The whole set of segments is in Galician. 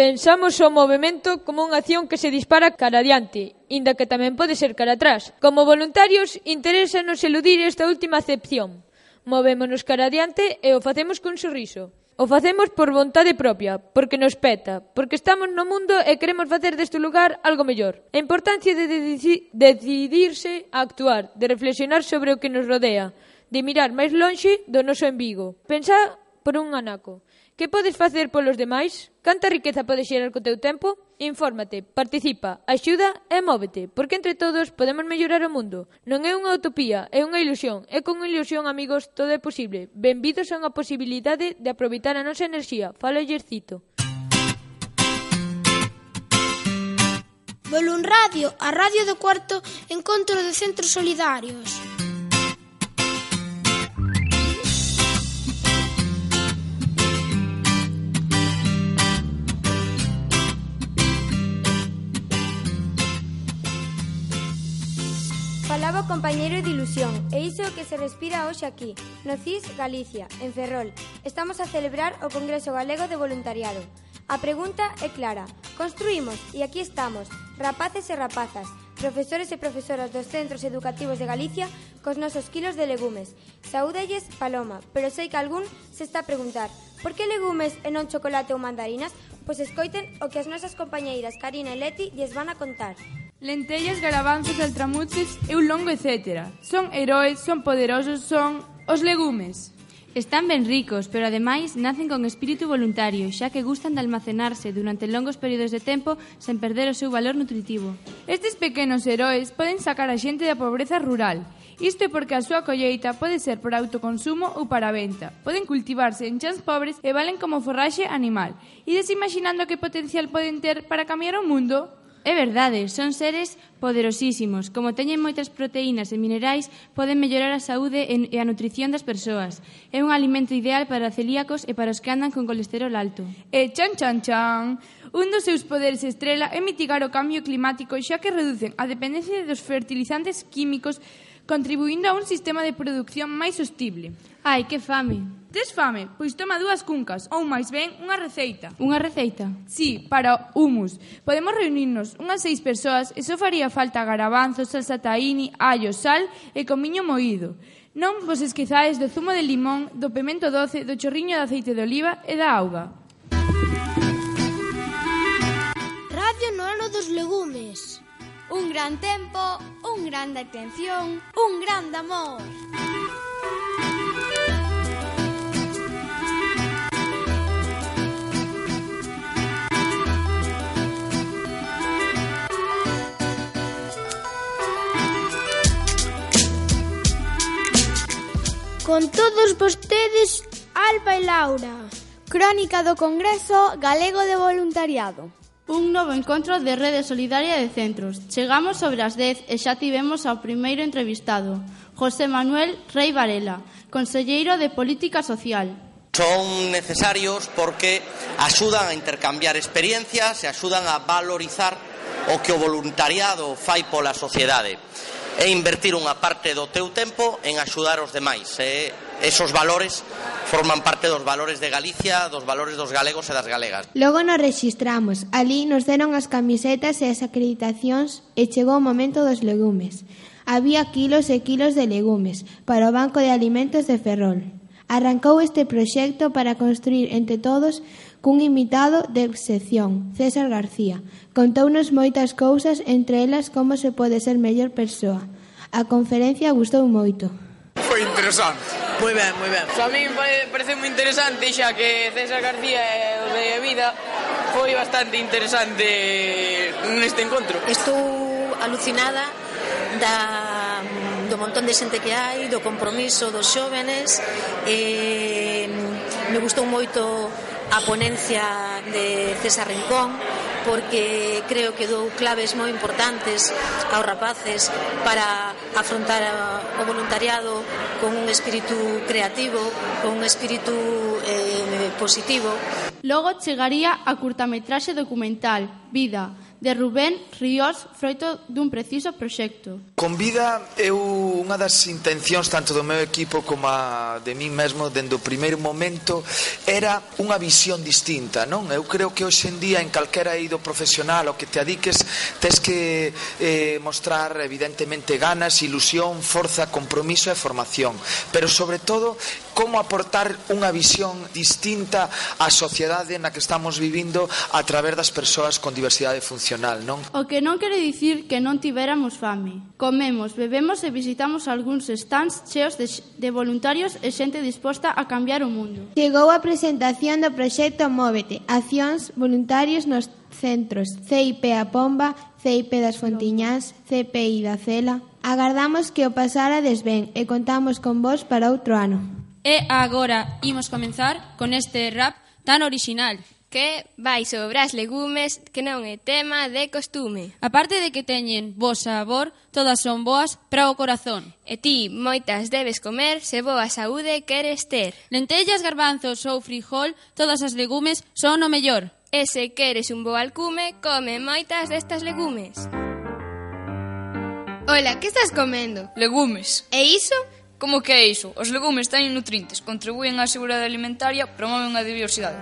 Pensamos o movemento como unha acción que se dispara cara adiante, inda que tamén pode ser cara atrás. Como voluntarios, interésanos eludir esta última acepción. Movémonos cara adiante e o facemos cun sorriso. O facemos por vontade propia, porque nos peta, porque estamos no mundo e queremos facer deste lugar algo mellor. A importancia de decidirse a actuar, de reflexionar sobre o que nos rodea, de mirar máis lonxe do noso embigo. Pensar por un anaco. Que podes facer polos demais? Canta riqueza podes xerar co teu tempo? Infórmate, participa, axuda e móvete, porque entre todos podemos mellorar o mundo. Non é unha utopía, é unha ilusión, e con ilusión, amigos, todo é posible. Benvidos a unha posibilidade de aproveitar a nosa enerxía. Fala exercito. Volun Radio, a radio do cuarto encontro de centros solidarios. falaba o compañeiro de ilusión e iso que se respira hoxe aquí, no CIS Galicia, en Ferrol. Estamos a celebrar o Congreso Galego de Voluntariado. A pregunta é clara. Construímos e aquí estamos, rapaces e rapazas, profesores e profesoras dos centros educativos de Galicia cos nosos quilos de legumes. Saúdelles, Paloma, pero sei que algún se está a preguntar por que legumes e non chocolate ou mandarinas? Pois escoiten o que as nosas compañeiras Karina e Leti lles van a contar. Lentellas, garabanzos, altramuces e un longo etcétera. Son heróis, son poderosos, son os legumes. Están ben ricos, pero ademais nacen con espírito voluntario, xa que gustan de almacenarse durante longos períodos de tempo sen perder o seu valor nutritivo. Estes pequenos heróis poden sacar a xente da pobreza rural. Isto é porque a súa colleita pode ser por autoconsumo ou para venta. Poden cultivarse en chans pobres e valen como forraxe animal. Ides imaginando que potencial poden ter para cambiar o mundo? É verdade, son seres poderosísimos. Como teñen moitas proteínas e minerais, poden mellorar a saúde e a nutrición das persoas. É un alimento ideal para celíacos e para os que andan con colesterol alto. E chan chan chan! Un dos seus poderes estrela é mitigar o cambio climático xa que reducen a dependencia dos fertilizantes químicos contribuindo a un sistema de produción máis sostible. Ai, que fame. Tes fame? Pois toma dúas cuncas, ou máis ben, unha receita. Unha receita? Sí, para humus. Podemos reunirnos unhas seis persoas e só faría falta garabanzos, salsa tahini, allo, sal e comiño moído. Non vos esquezades do zumo de limón, do pemento doce, do chorriño de aceite de oliva e da auga. Radio Nono dos Legumes un gran tempo, un gran atención, un gran amor. Con todos vostedes, Alba e Laura. Crónica do Congreso Galego de Voluntariado. Un novo encontro de Rede Solidaria de Centros. Chegamos sobre as 10 e xa tivemos ao primeiro entrevistado, José Manuel Rey Varela, conselleiro de Política Social. Son necesarios porque axudan a intercambiar experiencias e axudan a valorizar o que o voluntariado fai pola sociedade é invertir unha parte do teu tempo en axudar os demais. E esos valores forman parte dos valores de Galicia, dos valores dos galegos e das galegas. Logo nos registramos. Ali nos deron as camisetas e as acreditacións e chegou o momento dos legumes. Había kilos e kilos de legumes para o Banco de Alimentos de Ferrol. Arrancou este proxecto para construir entre todos cun invitado de excepción, César García. Contounos moitas cousas, entre elas como se pode ser mellor persoa. A conferencia gustou moito. Foi interesante. Moi ben, moi ben. So, a mí parece moi interesante, xa que César García é o de vida, foi bastante interesante neste encontro. Estou alucinada da do montón de xente que hai, do compromiso dos xóvenes, e me gustou moito a ponencia de César Rincón porque creo que dou claves moi importantes aos rapaces para afrontar o voluntariado con un espírito creativo, con un espírito eh, positivo. Logo chegaría a curtametraxe documental Vida, de Rubén Ríos, froito dun preciso proxecto. Con vida eu unha das intencións tanto do meu equipo como a de mí mesmo dende o primeiro momento era unha visión distinta, non? Eu creo que hoxe en día en calquera eido profesional o que te adiques tes que eh, mostrar evidentemente ganas, ilusión, forza, compromiso e formación, pero sobre todo como aportar unha visión distinta á sociedade na que estamos vivindo a través das persoas con diversidade funcional, non? O que non quere dicir que non tiveramos fame. Comemos, bebemos e visitamos algúns stands cheos de, de voluntarios e xente disposta a cambiar o mundo. Chegou a presentación do proxecto Móvete, accións voluntarios nos centros CIP a Pomba, CIP das Fontiñás, CPI da Cela. Agardamos que o pasarades ben e contamos con vos para outro ano. E agora imos comenzar con este rap tan original que vai sobre as legumes que non é tema de costume. A parte de que teñen bo sabor, todas son boas para o corazón. E ti moitas debes comer se boa saúde queres ter. Lentellas, garbanzos ou frijol, todas as legumes son o mellor. E se queres un bo alcume, come moitas destas legumes. Ola, que estás comendo? Legumes. E iso? Como que é iso? Os legumes teñen nutrientes, contribúen á seguridade alimentaria, promoven a diversidade.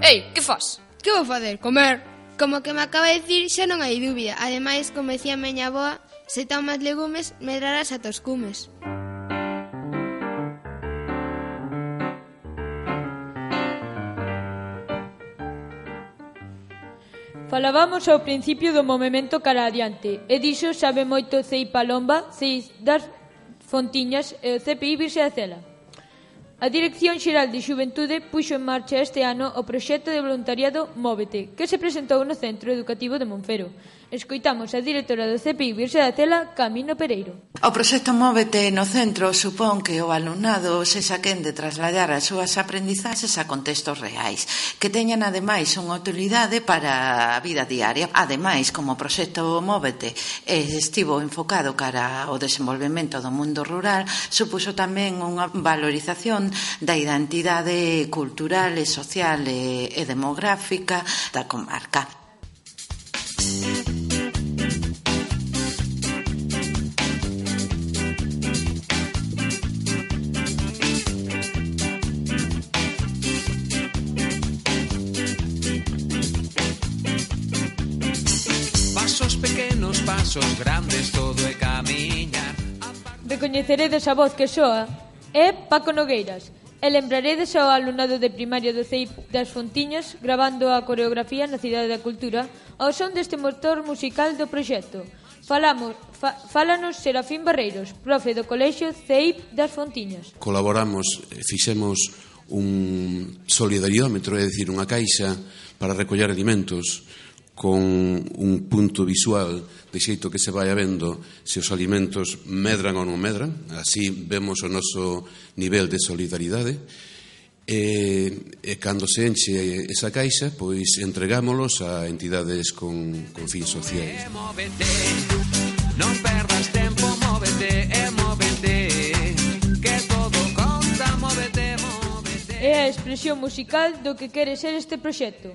Ei, que faz? Que vou fazer? Comer. Como que me acaba de dicir, xa non hai dúbida. Ademais, como decía a meña aboa, se tomas legumes, medrarás a tos cumes. Falábamos ao principio do movemento cara adiante, e diso sabe moito Cei Palomba, Cei das Fontiñas eh, e o CPI Virxe da Cela. A Dirección Xeral de Xuventude puxo en marcha este ano o proxecto de voluntariado Móvete, que se presentou no Centro Educativo de Monfero, Escoitamos a directora do CEPI, Virxe da Tela, Camino Pereiro. O proxecto Móvete no centro supón que o alumnado se saquen de trasladar as súas aprendizaxes a contextos reais, que teñan ademais unha utilidade para a vida diaria. Ademais, como o proxecto Móvete estivo enfocado cara ao desenvolvemento do mundo rural, supuso tamén unha valorización da identidade cultural e social e, e demográfica da comarca. Música pasos grandes todo é camiñar. Recoñeceredes a voz que soa é Paco Nogueiras e lembraredes ao alumnado de primaria do CEIP das Fontiñas grabando a coreografía na Cidade da Cultura ao son deste motor musical do proxecto. Falamos, fa, fálanos Serafín Barreiros, profe do Colexio CEIP das Fontiñas. Colaboramos, eh, fixemos un solidariómetro, é dicir, unha caixa para recoller alimentos con un punto visual de xeito que se vai vendo se os alimentos medran ou non medran así vemos o noso nivel de solidaridade e, e cando se enche esa caixa pois entregámolos a entidades con, con fins sociais. Móvete, non perdas tempo, móvete e móvete que todo conta, móvete, móvete. É a expresión musical do que quere ser este proxecto.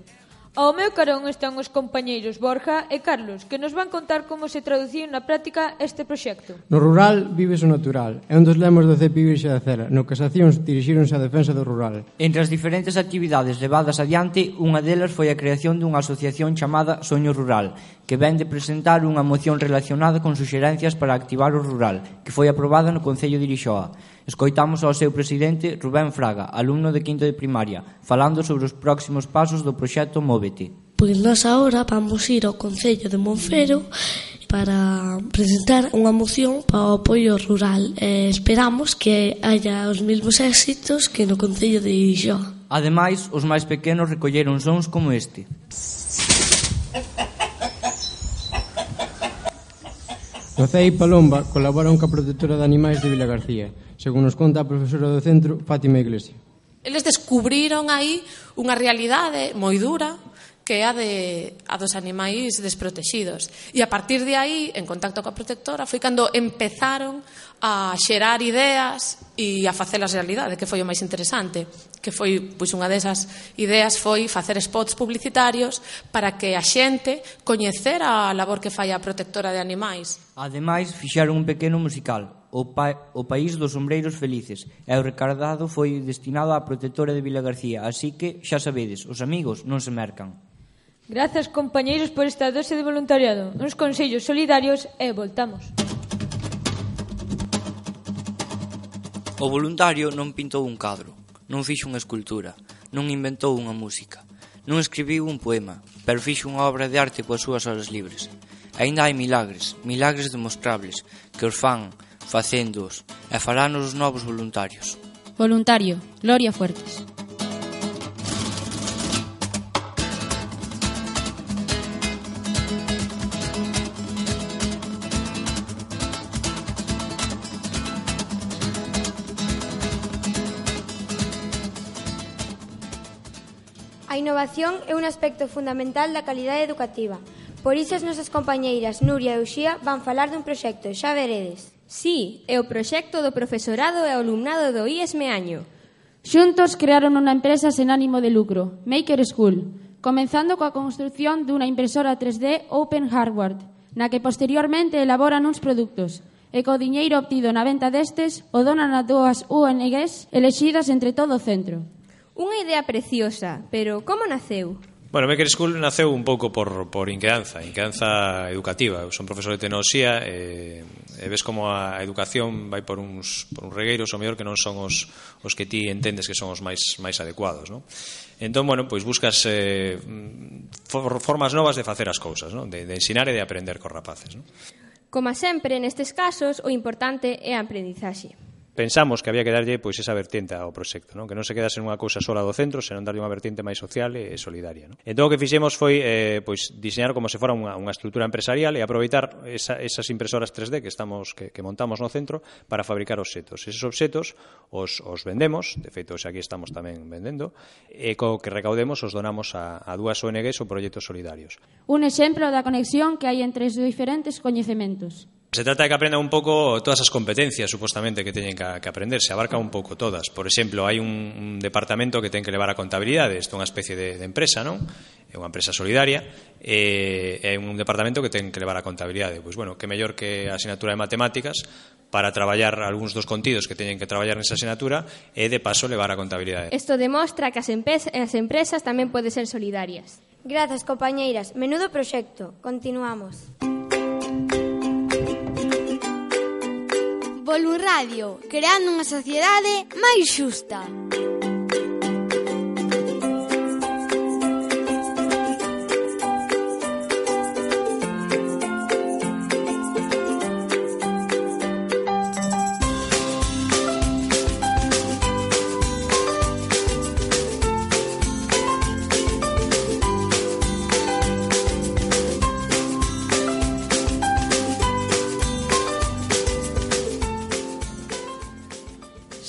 Ao meu carón están os compañeiros Borja e Carlos, que nos van contar como se traduciu na práctica este proxecto. No rural vives o natural. É un dos lemos do CEPI Virxe da Cera, no que as accións dirixíronse á defensa do rural. Entre as diferentes actividades levadas adiante, unha delas foi a creación dunha asociación chamada Soño Rural, que ven de presentar unha moción relacionada con suxerencias para activar o rural, que foi aprobada no Concello de Irixoa. Escoitamos ao seu presidente, Rubén Fraga, alumno de quinto de primaria, falando sobre os próximos pasos do proxecto Móvete. Pois nós agora vamos ir ao Concello de Monfero para presentar unha moción para o apoio rural. Eh, esperamos que haya os mesmos éxitos que no Concello de Ixó. Ademais, os máis pequenos recolleron sons como este. No CEI Palomba colaboran ca protectora de animais de Vila García según nos conta a profesora do centro, Fátima Iglesia. Eles descubriron aí unha realidade moi dura que é a, de, a dos animais desprotegidos. E a partir de aí, en contacto coa protectora, foi cando empezaron a xerar ideas e a facelas realidade, que foi o máis interesante. Que foi, pois, unha desas ideas foi facer spots publicitarios para que a xente coñecera a labor que fai a protectora de animais. Ademais, fixaron un pequeno musical, o, pa, o país dos sombreiros felices e o recardado foi destinado á protectora de Vila García, así que xa sabedes, os amigos non se mercan. Grazas, compañeiros, por esta dose de voluntariado. Uns consellos solidarios e voltamos. O voluntario non pintou un cadro, non fixo unha escultura, non inventou unha música, non escribiu un poema, pero fixo unha obra de arte coas súas horas libres. Ainda hai milagres, milagres demostrables, que os fan facéndoos, e falanos os novos voluntarios. Voluntario, Gloria Fuertes. A innovación é un aspecto fundamental da calidade educativa. Por iso as nosas compañeiras Nuria e Uxía van falar dun proxecto, xa veredes. Sí, é o proxecto do profesorado e alumnado do IES Meaño. Xuntos crearon unha empresa sen ánimo de lucro, Maker School, comenzando coa construción dunha impresora 3D Open Hardware, na que posteriormente elaboran uns produtos, e co diñeiro obtido na venta destes o donan a dúas ONGs elexidas entre todo o centro. Unha idea preciosa, pero como naceu? Bueno, Maker School naceu un pouco por, por inquedanza, inquedanza educativa. Eu son profesor de tecnoloxía e, e ves como a educación vai por uns, por uns regueiros, o mellor que non son os, os que ti entendes que son os máis, máis adecuados. Non? Entón, bueno, pois buscas eh, for, formas novas de facer as cousas, non? De, de ensinar e de aprender cos rapaces. Non? Como sempre, nestes casos, o importante é a aprendizaxe pensamos que había que darlle pois esa vertente ao proxecto, non? Que non se quedase nunha cousa sola do centro, senón darlle unha vertente máis social e solidaria, non? Entón o que fixemos foi eh, pois diseñar como se fora unha, unha estrutura empresarial e aproveitar esa, esas impresoras 3D que estamos que, que montamos no centro para fabricar obxetos. Esos obxetos os, os vendemos, de feito, xa aquí estamos tamén vendendo, e co que recaudemos os donamos a, a dúas ONGs ou proxectos solidarios. Un exemplo da conexión que hai entre os diferentes coñecementos se trata de que aprendan un pouco todas as competencias supostamente que teñen que, que aprender, se abarca un pouco todas. Por exemplo, hai un, un departamento que ten que levar a contabilidade, isto é unha especie de, de empresa, non? É unha empresa solidaria, e é un departamento que ten que levar a contabilidade. Pois bueno, que mellor que a asignatura de matemáticas para traballar algúns dos contidos que teñen que traballar nesa asignatura e de paso levar a contabilidade. Isto demostra que as, as empresas tamén poden ser solidarias. Grazas, compañeiras. Menudo proxecto. Continuamos. Música Voluradio, creando unha sociedade máis xusta.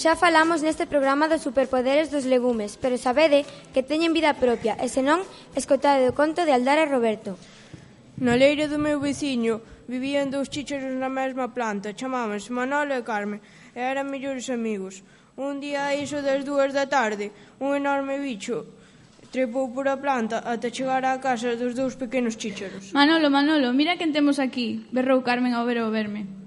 Xa falamos neste programa dos superpoderes dos legumes, pero sabede que teñen vida propia e senón escotade o conto de Aldara Roberto. Na leira do meu veciño vivían dous chícharos na mesma planta, chamábanse Manolo e Carmen, e eran mellores amigos. Un día iso das dúas da tarde, un enorme bicho trepou por a planta ata chegar á casa dos dous pequenos chícharos. Manolo, Manolo, mira quen temos aquí, berrou Carmen ao ver o verme.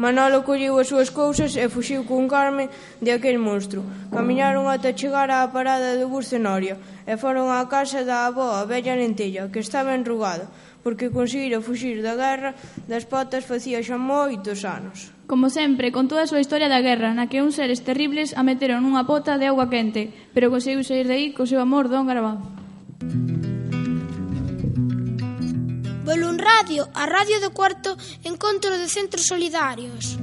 Manolo colleu as súas cousas e fuxiu con Carmen de aquel monstro. Camiñaron ata chegar á parada do bus Cenoria e foron á casa da avó a bella lentella, que estaba enrugada, porque conseguira fuxir da guerra das potas facía xa moitos anos. Como sempre, con toda a súa historia da guerra, na que uns seres terribles a meteron nunha pota de agua quente, pero conseguiu sair de aí co seu amor don Garabán. Volun Radio, a radio do cuarto encontro de centros solidarios.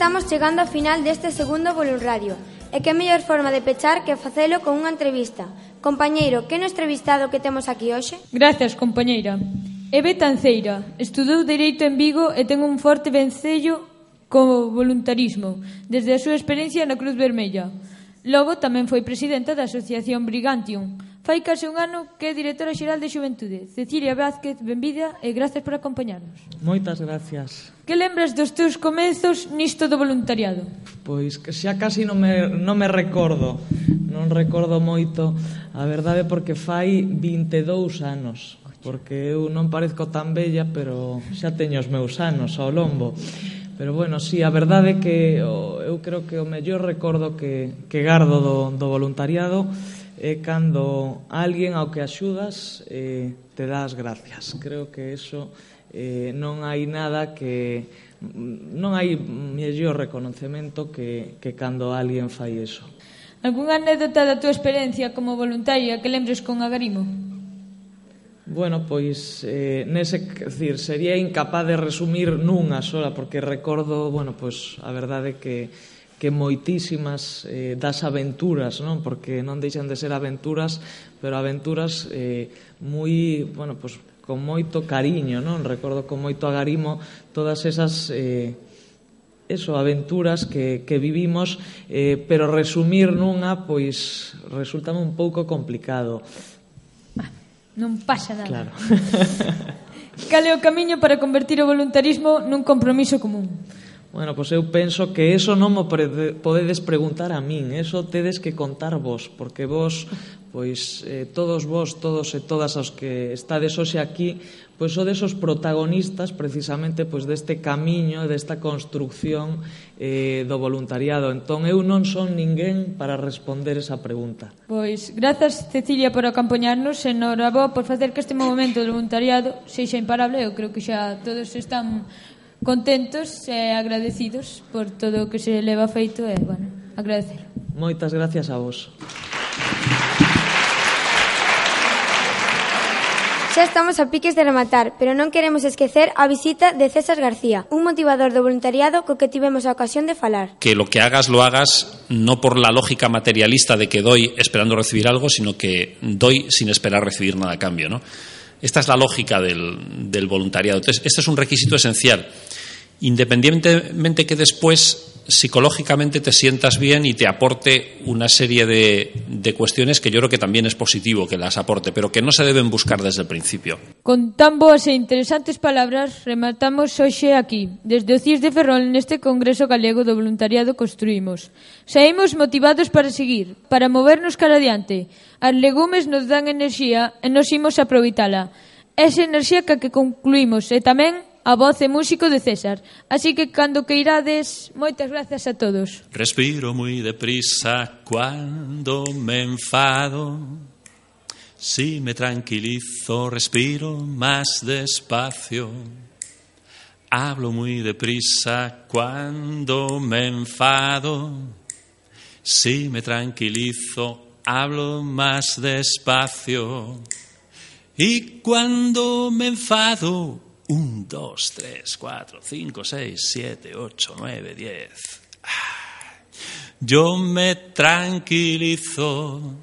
estamos chegando ao final deste segundo Volun Radio. E que mellor forma de pechar que facelo con unha entrevista. Compañeiro, que no entrevistado que temos aquí hoxe? Gracias, compañeira. Eve Tanceira estudou Dereito en Vigo e ten un forte vencello co voluntarismo, desde a súa experiencia na Cruz Vermella. Logo tamén foi presidenta da Asociación Brigantium, Fai case un ano que é directora xeral de Xuventude. Cecilia Vázquez, benvida e gracias por acompañarnos. Moitas gracias. Que lembras dos teus comezos nisto do voluntariado? Pois que xa casi non me, non me recordo. Non recordo moito. A verdade porque fai 22 anos. Porque eu non parezco tan bella, pero xa teño os meus anos ao lombo. Pero bueno, sí, a verdade que eu creo que o mellor recordo que, que gardo do, do voluntariado é é cando alguén ao que axudas eh, te das gracias. Creo que eso eh, non hai nada que non hai mellor reconocemento que, que cando alguén fai eso. Algúnha anécdota da túa experiencia como voluntaria que lembres con agarimo? Bueno, pois eh, nese, decir, sería incapaz de resumir nunha sola porque recordo, bueno, pois a verdade que que moitísimas eh, das aventuras, non? Porque non deixan de ser aventuras, pero aventuras eh, moi, bueno, pues, con moito cariño, non? Recordo con moito agarimo todas esas eh, eso, aventuras que, que vivimos, eh, pero resumir nunha, pois, resulta un pouco complicado. Ah, non pasa nada. Claro. Cal é o camiño para convertir o voluntarismo nun compromiso común? Bueno, pois eu penso que eso non mo podedes preguntar a min, eso tedes que contar vos, porque vos, pois eh, todos vos, todos e todas os que estades hoxe aquí, pois sodes os protagonistas precisamente pois deste camiño, desta construción eh, do voluntariado. Entón eu non son ninguén para responder esa pregunta. Pois grazas Cecilia por acompañarnos e enhoraboa por facer que este momento do voluntariado sexa imparable, eu creo que xa todos están contentos e agradecidos por todo o que se leva feito e, bueno, agradecer. Moitas gracias a vos. Xa estamos a piques de rematar, pero non queremos esquecer a visita de César García, un motivador do voluntariado co que tivemos a ocasión de falar. Que lo que hagas lo hagas no por la lógica materialista de que doy esperando recibir algo, sino que doy sin esperar recibir nada a cambio, ¿no? Esta es la lógica del, voluntariado. Entonces, este es un requisito esencial. Independientemente que después psicológicamente te sientas bien y te aporte una serie de, de, cuestiones que yo creo que también es positivo que las aporte, pero que no se deben buscar desde el principio. Con tan boas e interesantes palabras rematamos hoxe aquí, desde o CIS de Ferrol neste Congreso Galego do Voluntariado Construímos. Saímos motivados para seguir, para movernos cara adiante. As legumes nos dan enerxía e nos imos aproveitala. Esa enerxía que, que concluímos e tamén a voz e músico de César. Así que cando que irades, moitas gracias a todos. Respiro moi deprisa cuando me enfado. Si me tranquilizo, respiro más despacio. Hablo muy deprisa cuando me enfado. Si me tranquilizo, hablo más despacio. Y cuando me enfado, 1, 2, 3, 4, 5, 6, 7, 8, 9, 10. Yo me tranquilizo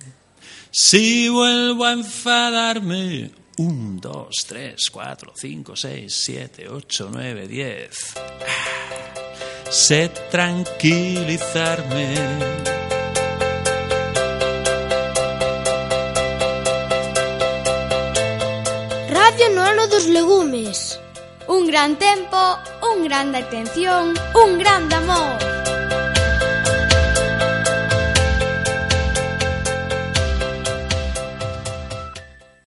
si vuelvo a enfadarme. 1, 2, 3, 4, 5, 6, 7, 8, 9, 10. Sé tranquilizarme. Radio Noano dos Legumes. Un gran tempo, un grande atención, un grande amor.